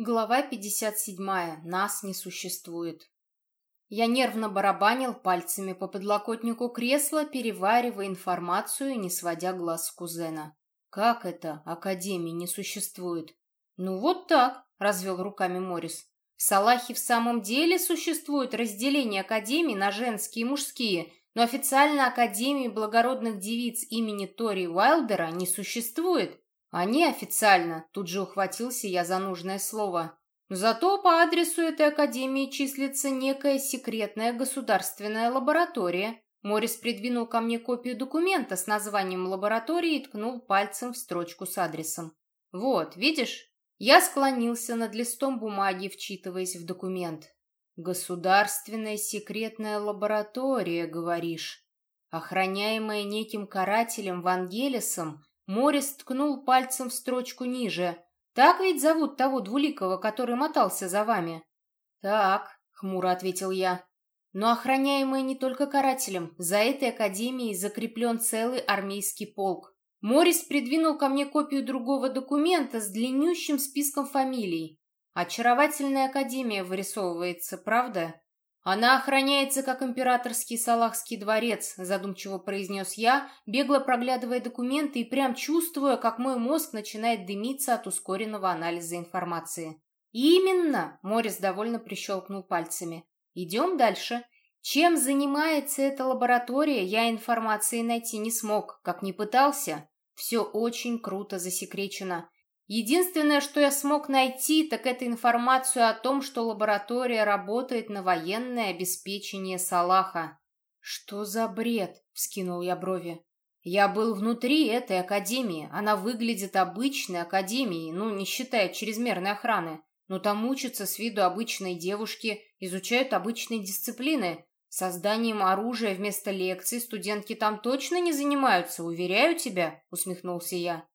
Глава 57. Нас не существует. Я нервно барабанил пальцами по подлокотнику кресла, переваривая информацию не сводя глаз с кузена. «Как это? Академии не существует?» «Ну вот так», — развел руками Морис. «В Салахе в самом деле существует разделение академий на женские и мужские, но официально Академии благородных девиц имени Тори Уайлдера не существует. Они официально, тут же ухватился я за нужное слово. Зато по адресу этой академии числится некая секретная государственная лаборатория. Морис придвинул ко мне копию документа с названием лаборатории и ткнул пальцем в строчку с адресом. «Вот, видишь?» Я склонился над листом бумаги, вчитываясь в документ. «Государственная секретная лаборатория, говоришь?» Охраняемая неким карателем Вангелисом, Морис ткнул пальцем в строчку ниже. «Так ведь зовут того двуликого, который мотался за вами?» «Так», — хмуро ответил я. «Но охраняемый не только карателем, за этой академией закреплен целый армейский полк. Морис придвинул ко мне копию другого документа с длиннющим списком фамилий. Очаровательная академия вырисовывается, правда?» «Она охраняется, как императорский Салахский дворец», задумчиво произнес я, бегло проглядывая документы и прям чувствуя, как мой мозг начинает дымиться от ускоренного анализа информации. «Именно!» — Морис довольно прищелкнул пальцами. «Идем дальше. Чем занимается эта лаборатория, я информации найти не смог, как не пытался. Все очень круто засекречено. Единственное, что я смог найти, так это информацию о том, что лаборатория работает на военное обеспечение Салаха. «Что за бред?» — вскинул я брови. «Я был внутри этой академии. Она выглядит обычной академией, ну, не считая чрезмерной охраны. Но там учатся с виду обычные девушки, изучают обычные дисциплины. Созданием оружия вместо лекций студентки там точно не занимаются, уверяю тебя», — усмехнулся я.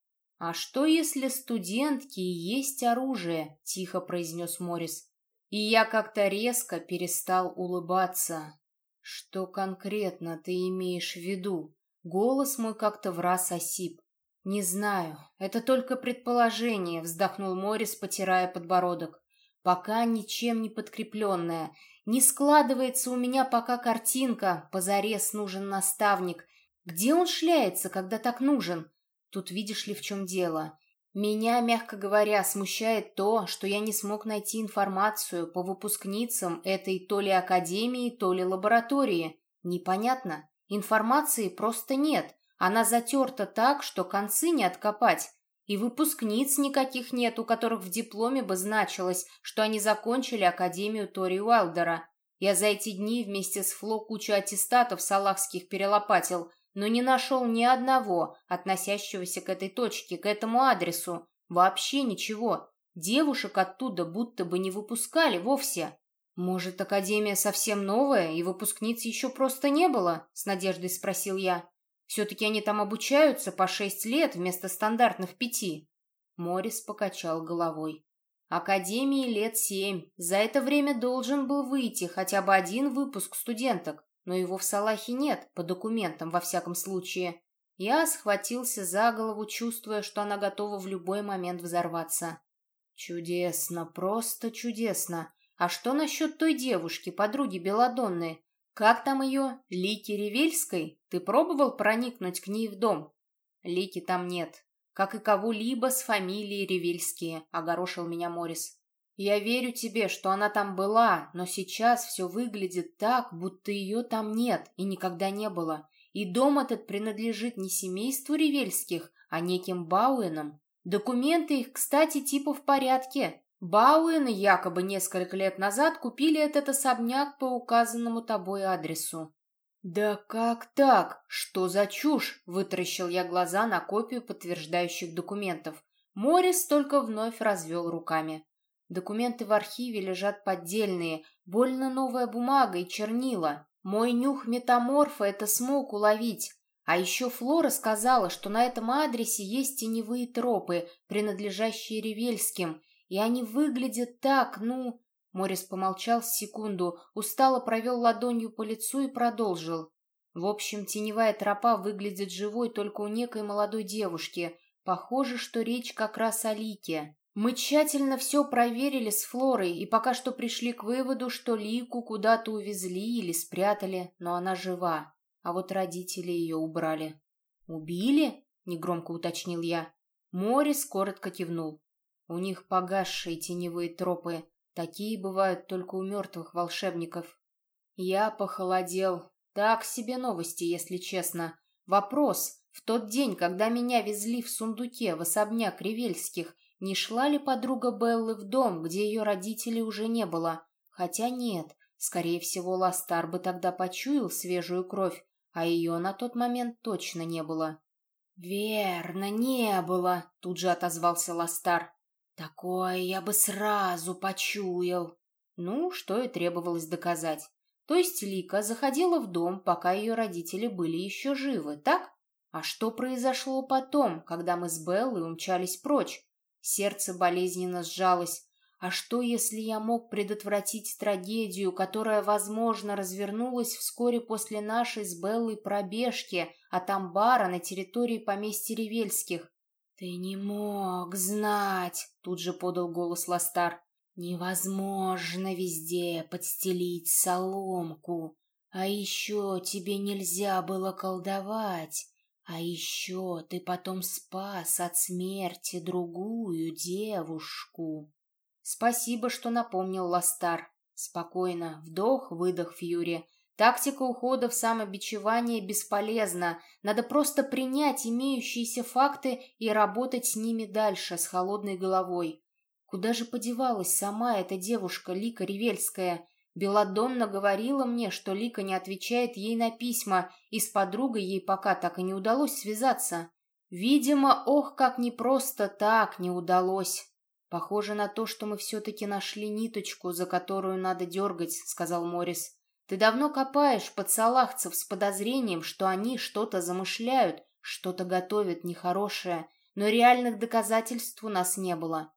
«А что, если студентки и есть оружие?» — тихо произнес Морис. И я как-то резко перестал улыбаться. «Что конкретно ты имеешь в виду?» Голос мой как-то враз осип. «Не знаю. Это только предположение», — вздохнул Морис, потирая подбородок. «Пока ничем не подкрепленная. Не складывается у меня пока картинка. Позарез нужен наставник. Где он шляется, когда так нужен? Тут видишь ли, в чем дело. Меня, мягко говоря, смущает то, что я не смог найти информацию по выпускницам этой то ли академии, то ли лаборатории. Непонятно. Информации просто нет. Она затерта так, что концы не откопать. И выпускниц никаких нет, у которых в дипломе бы значилось, что они закончили Академию Тори Уайлдера. Я за эти дни вместе с Фло кучу аттестатов салахских перелопатил – но не нашел ни одного, относящегося к этой точке, к этому адресу. Вообще ничего. Девушек оттуда будто бы не выпускали вовсе. «Может, академия совсем новая, и выпускниц еще просто не было?» — с надеждой спросил я. «Все-таки они там обучаются по шесть лет вместо стандартных пяти». Морис покачал головой. «Академии лет семь. За это время должен был выйти хотя бы один выпуск студенток но его в Салахе нет, по документам во всяком случае. Я схватился за голову, чувствуя, что она готова в любой момент взорваться. Чудесно, просто чудесно. А что насчет той девушки, подруги Беладонны? Как там ее? Лики Ревельской? Ты пробовал проникнуть к ней в дом? Лики там нет. Как и кого-либо с фамилией Ревельские, огорошил меня Морис. Я верю тебе, что она там была, но сейчас все выглядит так, будто ее там нет и никогда не было. И дом этот принадлежит не семейству Ревельских, а неким Бауэнам. Документы их, кстати, типа в порядке. Бауэны якобы несколько лет назад купили этот особняк по указанному тобой адресу. «Да как так? Что за чушь?» — вытаращил я глаза на копию подтверждающих документов. Морис только вновь развел руками. Документы в архиве лежат поддельные, больно новая бумага и чернила. Мой нюх метаморфа это смог уловить. А еще Флора сказала, что на этом адресе есть теневые тропы, принадлежащие Ревельским, и они выглядят так, ну... Морис помолчал секунду, устало провел ладонью по лицу и продолжил. В общем, теневая тропа выглядит живой только у некой молодой девушки. Похоже, что речь как раз о Лике. Мы тщательно все проверили с Флорой и пока что пришли к выводу, что Лику куда-то увезли или спрятали, но она жива, а вот родители ее убрали. «Убили?» — негромко уточнил я. Морис коротко кивнул. У них погасшие теневые тропы. Такие бывают только у мертвых волшебников. Я похолодел. Так себе новости, если честно. Вопрос. В тот день, когда меня везли в сундуке в особняк Ревельских, не шла ли подруга Беллы в дом, где ее родителей уже не было? Хотя нет, скорее всего, Ластар бы тогда почуял свежую кровь, а ее на тот момент точно не было. «Верно, не было», — тут же отозвался Ластар. «Такое я бы сразу почуял». Ну, что и требовалось доказать. То есть Лика заходила в дом, пока ее родители были еще живы, так? А что произошло потом, когда мы с Беллой умчались прочь? Сердце болезненно сжалось. А что, если я мог предотвратить трагедию, которая, возможно, развернулась вскоре после нашей с Беллой пробежки от амбара на территории поместья Ревельских? «Ты не мог знать», — тут же подал голос Ластар. «Невозможно везде подстелить соломку. А еще тебе нельзя было колдовать. А еще ты потом спас от смерти другую девушку. Спасибо, что напомнил Ластар. Спокойно, вдох-выдох Фьюри. Тактика ухода в самобичевание бесполезна. Надо просто принять имеющиеся факты и работать с ними дальше, с холодной головой. Куда же подевалась сама эта девушка, Лика Ревельская? Беладонна говорила мне, что Лика не отвечает ей на письма, и с подругой ей пока так и не удалось связаться. Видимо, ох, как не просто так не удалось. Похоже на то, что мы все-таки нашли ниточку, за которую надо дергать, сказал Морис. Ты давно копаешь под салахцев с подозрением, что они что-то замышляют, что-то готовят нехорошее, но реальных доказательств у нас не было.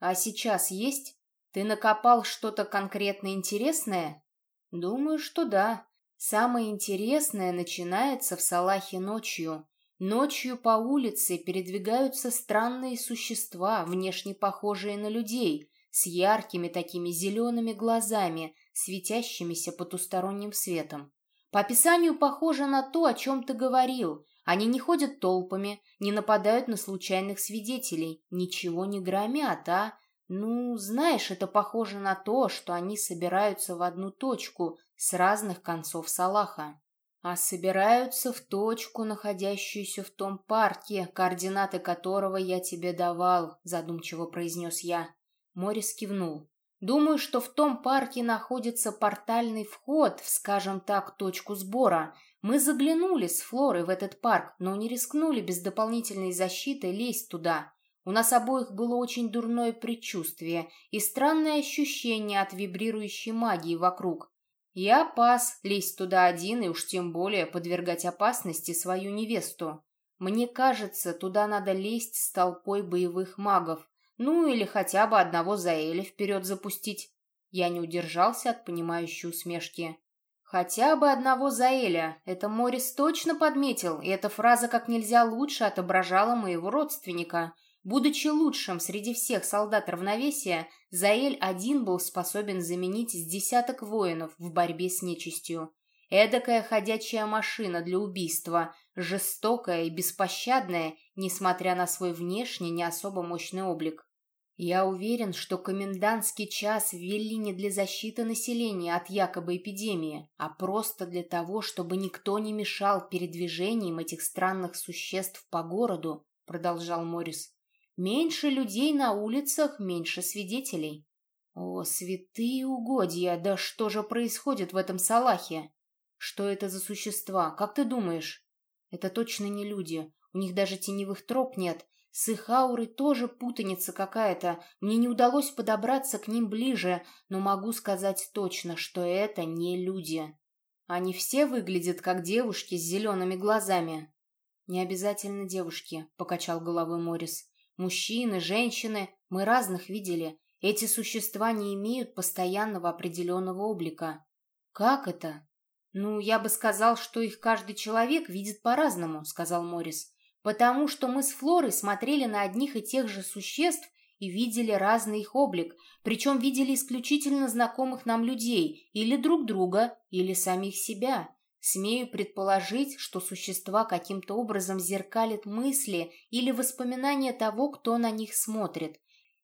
А сейчас есть? Ты накопал что-то конкретно интересное? Думаю, что да. Самое интересное начинается в Салахе ночью. Ночью по улице передвигаются странные существа, внешне похожие на людей, с яркими такими зелеными глазами, светящимися потусторонним светом. По описанию похоже на то, о чем ты говорил. Они не ходят толпами, не нападают на случайных свидетелей, ничего не громят, а ну, знаешь, это похоже на то, что они собираются в одну точку с разных концов Салаха. А собираются в точку, находящуюся в том парке, координаты которого я тебе давал, задумчиво произнес я. Морис кивнул. Думаю, что в том парке находится портальный вход в, скажем так, точку сбора. Мы заглянули с Флорой в этот парк, но не рискнули без дополнительной защиты лезть туда. У нас обоих было очень дурное предчувствие и странное ощущение от вибрирующей магии вокруг. Я пас лезть туда один и уж тем более подвергать опасности свою невесту. Мне кажется, туда надо лезть с толпой боевых магов, ну или хотя бы одного Заэля вперед запустить. Я не удержался от понимающей усмешки. Хотя бы одного Заэля. Это Морис точно подметил, и эта фраза как нельзя лучше отображала моего родственника — Будучи лучшим среди всех солдат равновесия, Заэль один был способен заменить с десяток воинов в борьбе с нечистью. Эдакая ходячая машина для убийства, жестокая и беспощадная, несмотря на свой внешний не особо мощный облик. Я уверен, что комендантский час ввели не для защиты населения от якобы эпидемии, а просто для того, чтобы никто не мешал передвижениям этих странных существ по городу, продолжал Морис. Меньше людей на улицах, меньше свидетелей. О, святые угодья, да что же происходит в этом салахе? Что это за существа, как ты думаешь? Это точно не люди, у них даже теневых троп нет. С их аурой тоже путаница какая-то. Мне не удалось подобраться к ним ближе, но могу сказать точно, что это не люди. Они все выглядят как девушки с зелеными глазами. Не обязательно девушки, покачал головой Морис. Мужчины, женщины, мы разных видели. Эти существа не имеют постоянного определенного облика. Как это? Ну, я бы сказал, что их каждый человек видит по-разному, сказал Морис. Потому что мы с Флорой смотрели на одних и тех же существ и видели разный их облик, причем видели исключительно знакомых нам людей, или друг друга, или самих себя. Смею предположить, что существа каким-то образом зеркалят мысли или воспоминания того, кто на них смотрит.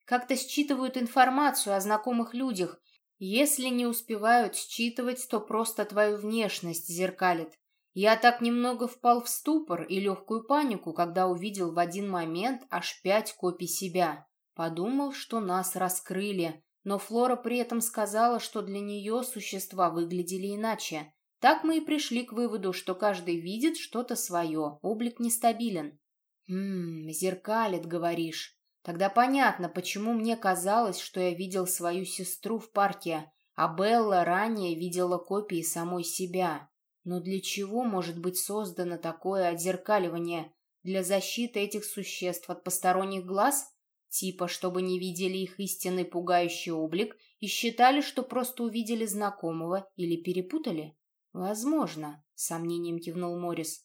Как-то считывают информацию о знакомых людях. Если не успевают считывать, то просто твою внешность зеркалит. Я так немного впал в ступор и легкую панику, когда увидел в один момент аж пять копий себя. Подумал, что нас раскрыли, но Флора при этом сказала, что для нее существа выглядели иначе. Так мы и пришли к выводу, что каждый видит что-то свое, облик нестабилен. «Ммм, зеркалит, говоришь. Тогда понятно, почему мне казалось, что я видел свою сестру в парке, а Белла ранее видела копии самой себя. Но для чего может быть создано такое отзеркаливание? Для защиты этих существ от посторонних глаз? Типа, чтобы не видели их истинный пугающий облик и считали, что просто увидели знакомого или перепутали? Возможно, с сомнением кивнул Морис.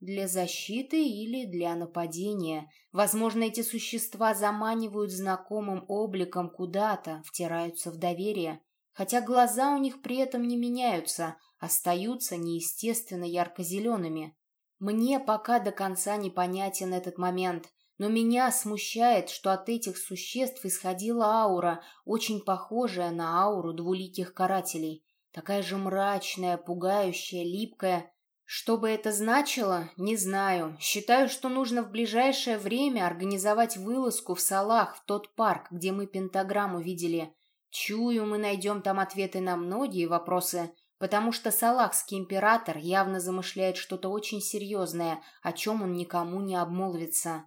Для защиты или для нападения. Возможно, эти существа заманивают знакомым обликом куда-то, втираются в доверие. Хотя глаза у них при этом не меняются, остаются неестественно ярко-зелеными. Мне пока до конца непонятен этот момент, но меня смущает, что от этих существ исходила аура, очень похожая на ауру двуликих карателей. Такая же мрачная, пугающая, липкая. Что бы это значило, не знаю. Считаю, что нужно в ближайшее время организовать вылазку в Салах, в тот парк, где мы пентаграмму видели. Чую, мы найдем там ответы на многие вопросы, потому что Салахский император явно замышляет что-то очень серьезное, о чем он никому не обмолвится.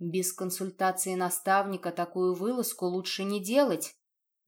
Без консультации наставника такую вылазку лучше не делать.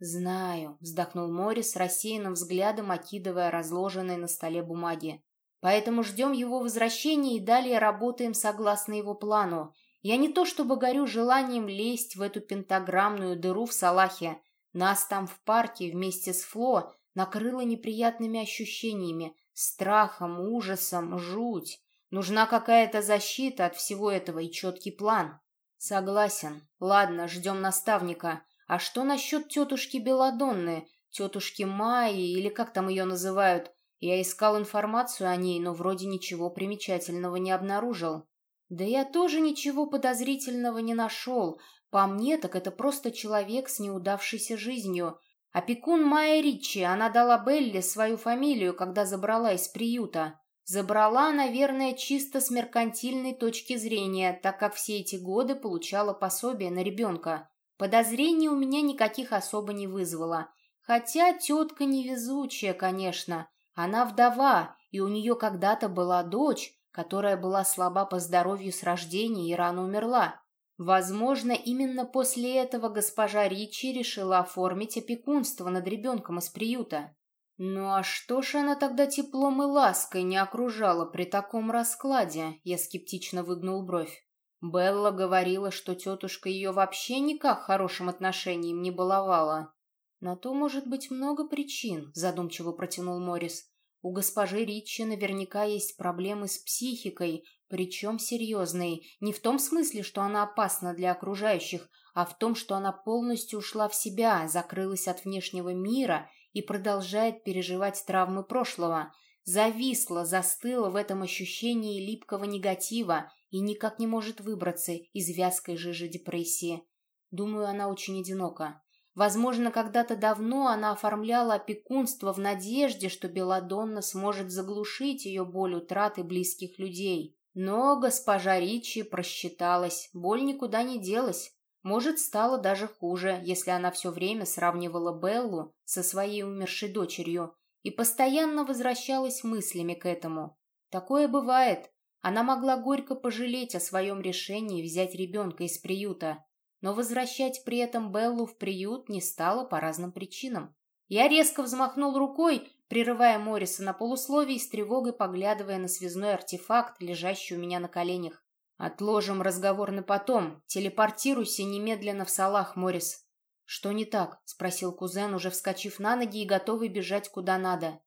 «Знаю», — вздохнул Морис, рассеянным взглядом окидывая разложенные на столе бумаги. «Поэтому ждем его возвращения и далее работаем согласно его плану. Я не то чтобы горю желанием лезть в эту пентаграммную дыру в Салахе. Нас там в парке вместе с Фло накрыло неприятными ощущениями, страхом, ужасом, жуть. Нужна какая-то защита от всего этого и четкий план». «Согласен. Ладно, ждем наставника». А что насчет тетушки Беладонны, тетушки Майи или как там ее называют? Я искал информацию о ней, но вроде ничего примечательного не обнаружил. Да я тоже ничего подозрительного не нашел. По мне, так это просто человек с неудавшейся жизнью. Опекун Майя Ричи, она дала Белли свою фамилию, когда забрала из приюта. Забрала, наверное, чисто с меркантильной точки зрения, так как все эти годы получала пособие на ребенка. Подозрений у меня никаких особо не вызвало. Хотя тетка невезучая, конечно. Она вдова, и у нее когда-то была дочь, которая была слаба по здоровью с рождения и рано умерла. Возможно, именно после этого госпожа Ричи решила оформить опекунство над ребенком из приюта. Ну а что ж она тогда теплом и лаской не окружала при таком раскладе? Я скептично выгнул бровь. Белла говорила, что тетушка ее вообще никак хорошим отношением не баловала. На то может быть много причин, задумчиво протянул Морис. У госпожи Ричи наверняка есть проблемы с психикой, причем серьезные. Не в том смысле, что она опасна для окружающих, а в том, что она полностью ушла в себя, закрылась от внешнего мира и продолжает переживать травмы прошлого. Зависла, застыла в этом ощущении липкого негатива и никак не может выбраться из вязкой жижи депрессии. Думаю, она очень одинока. Возможно, когда-то давно она оформляла опекунство в надежде, что Беладонна сможет заглушить ее боль утраты близких людей. Но госпожа Ричи просчиталась, боль никуда не делась. Может, стало даже хуже, если она все время сравнивала Беллу со своей умершей дочерью и постоянно возвращалась мыслями к этому. Такое бывает, она могла горько пожалеть о своем решении взять ребенка из приюта, но возвращать при этом Беллу в приют не стала по разным причинам. Я резко взмахнул рукой, прерывая Морриса на полусловие и с тревогой поглядывая на связной артефакт, лежащий у меня на коленях. «Отложим разговор на потом. Телепортируйся немедленно в Салах, Моррис». «Что не так?» — спросил кузен, уже вскочив на ноги и готовый бежать куда надо.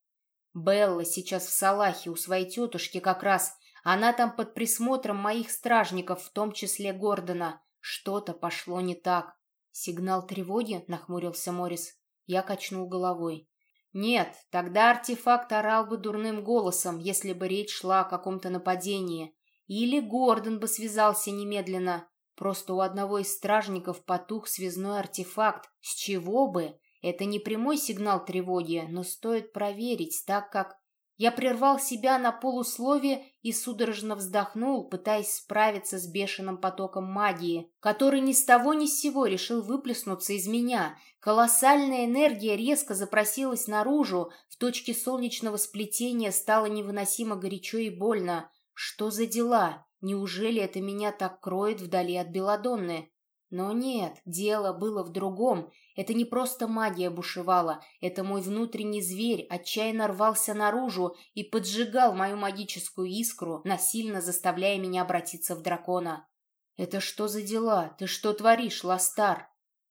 «Белла сейчас в Салахе у своей тетушки как раз. Она там под присмотром моих стражников, в том числе Гордона. Что-то пошло не так. «Сигнал тревоги?» — нахмурился Морис. Я качнул головой. «Нет, тогда артефакт орал бы дурным голосом, если бы речь шла о каком-то нападении. Или Гордон бы связался немедленно. Просто у одного из стражников потух связной артефакт. С чего бы? Это не прямой сигнал тревоги, но стоит проверить, так как... Я прервал себя на полусловие и судорожно вздохнул, пытаясь справиться с бешеным потоком магии, который ни с того ни с сего решил выплеснуться из меня. Колоссальная энергия резко запросилась наружу, в точке солнечного сплетения стало невыносимо горячо и больно. Что за дела? Неужели это меня так кроет вдали от Беладонны? Но нет, дело было в другом. Это не просто магия бушевала, это мой внутренний зверь отчаянно рвался наружу и поджигал мою магическую искру, насильно заставляя меня обратиться в дракона. «Это что за дела? Ты что творишь, Ластар?»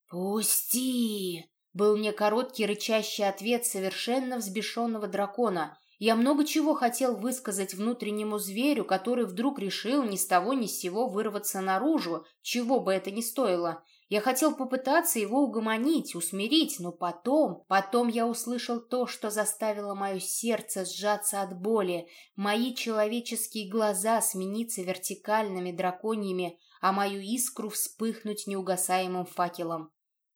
«Пусти!» — был мне короткий рычащий ответ совершенно взбешенного дракона, я много чего хотел высказать внутреннему зверю, который вдруг решил ни с того ни с сего вырваться наружу, чего бы это ни стоило. Я хотел попытаться его угомонить, усмирить, но потом, потом я услышал то, что заставило мое сердце сжаться от боли, мои человеческие глаза смениться вертикальными драконьями, а мою искру вспыхнуть неугасаемым факелом.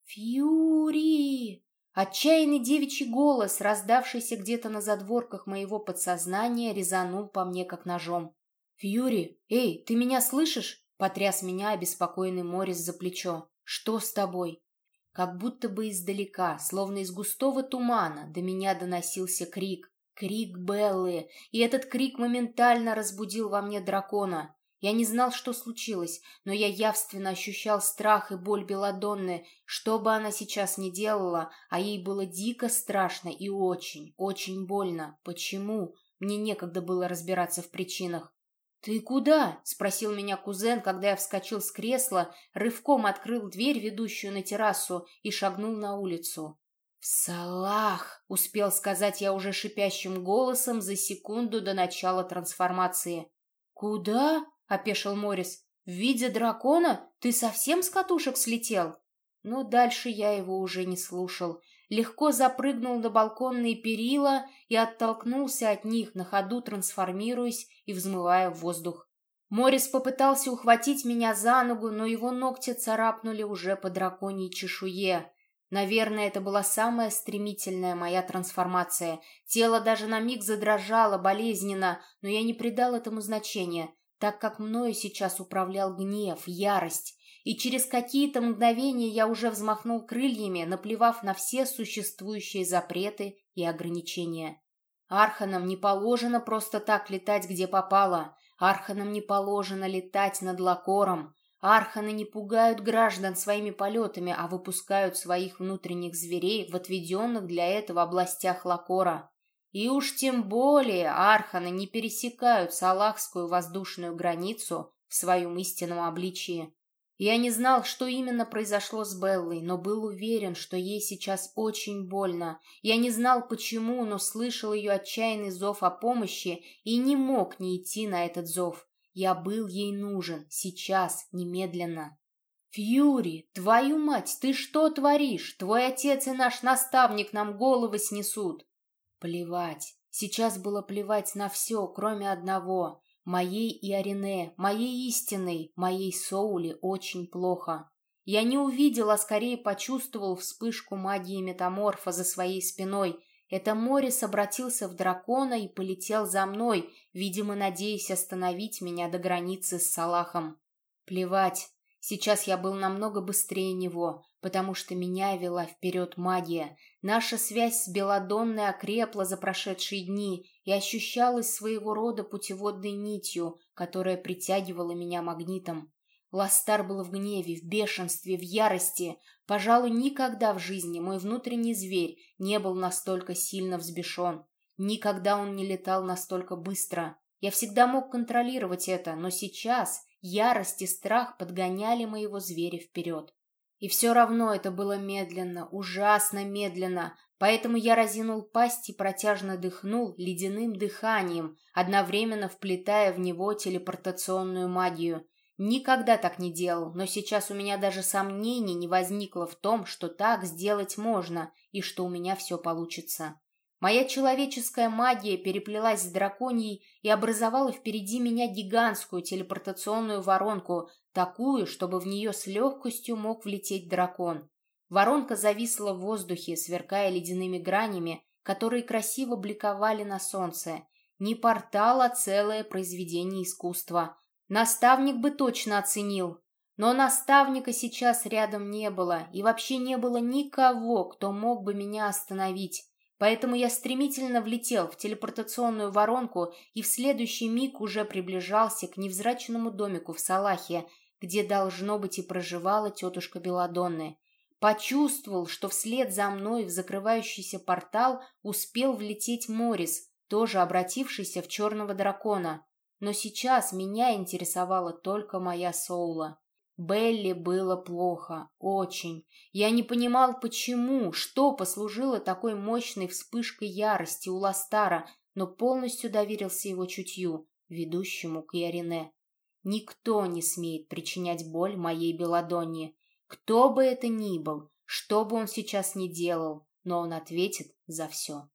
«Фьюри!» Отчаянный девичий голос, раздавшийся где-то на задворках моего подсознания, резанул по мне как ножом. «Фьюри, эй, ты меня слышишь?» — потряс меня обеспокоенный Морис за плечо. «Что с тобой?» Как будто бы издалека, словно из густого тумана, до меня доносился крик. Крик Беллы, и этот крик моментально разбудил во мне дракона. Я не знал, что случилось, но я явственно ощущал страх и боль Беладонны, что бы она сейчас ни делала, а ей было дико страшно и очень, очень больно. Почему? Мне некогда было разбираться в причинах. «Ты куда?» — спросил меня кузен, когда я вскочил с кресла, рывком открыл дверь, ведущую на террасу, и шагнул на улицу. «В салах!» — успел сказать я уже шипящим голосом за секунду до начала трансформации. «Куда?» — опешил Морис. «В виде дракона? Ты совсем с катушек слетел?» Но дальше я его уже не слушал. Легко запрыгнул на балконные перила и оттолкнулся от них, на ходу трансформируясь и взмывая в воздух. Морис попытался ухватить меня за ногу, но его ногти царапнули уже по драконьей чешуе. Наверное, это была самая стремительная моя трансформация. Тело даже на миг задрожало болезненно, но я не придал этому значения так как мною сейчас управлял гнев, ярость, и через какие-то мгновения я уже взмахнул крыльями, наплевав на все существующие запреты и ограничения. Арханам не положено просто так летать, где попало. Арханам не положено летать над Лакором. Арханы не пугают граждан своими полетами, а выпускают своих внутренних зверей в отведенных для этого областях Лакора. И уж тем более арханы не пересекают салахскую воздушную границу в своем истинном обличии. Я не знал, что именно произошло с Беллой, но был уверен, что ей сейчас очень больно. Я не знал почему, но слышал ее отчаянный зов о помощи и не мог не идти на этот зов. Я был ей нужен, сейчас, немедленно. «Фьюри, твою мать, ты что творишь? Твой отец и наш наставник нам головы снесут!» Плевать. Сейчас было плевать на все, кроме одного. Моей и Арине, моей истинной, моей Соули очень плохо. Я не увидел, а скорее почувствовал вспышку магии метаморфа за своей спиной. Это Морис обратился в дракона и полетел за мной, видимо, надеясь остановить меня до границы с Салахом. Плевать. Сейчас я был намного быстрее него, потому что меня вела вперед магия. Наша связь с Беладонной окрепла за прошедшие дни и ощущалась своего рода путеводной нитью, которая притягивала меня магнитом. Ластар был в гневе, в бешенстве, в ярости. Пожалуй, никогда в жизни мой внутренний зверь не был настолько сильно взбешен. Никогда он не летал настолько быстро. Я всегда мог контролировать это, но сейчас ярость и страх подгоняли моего зверя вперед. И все равно это было медленно, ужасно медленно, поэтому я разинул пасть и протяжно дыхнул ледяным дыханием, одновременно вплетая в него телепортационную магию. Никогда так не делал, но сейчас у меня даже сомнений не возникло в том, что так сделать можно и что у меня все получится. Моя человеческая магия переплелась с драконьей и образовала впереди меня гигантскую телепортационную воронку, такую, чтобы в нее с легкостью мог влететь дракон. Воронка зависла в воздухе, сверкая ледяными гранями, которые красиво бликовали на солнце. Не портал, а целое произведение искусства. Наставник бы точно оценил. Но наставника сейчас рядом не было, и вообще не было никого, кто мог бы меня остановить. Поэтому я стремительно влетел в телепортационную воронку и в следующий миг уже приближался к невзрачному домику в Салахе, где, должно быть, и проживала тетушка Беладонны. Почувствовал, что вслед за мной в закрывающийся портал успел влететь Морис, тоже обратившийся в черного дракона. Но сейчас меня интересовала только моя Соула. Белли было плохо, очень. Я не понимал, почему, что послужило такой мощной вспышкой ярости у Ластара, но полностью доверился его чутью, ведущему к Ярине. Никто не смеет причинять боль моей Беладонне. Кто бы это ни был, что бы он сейчас ни делал, но он ответит за все.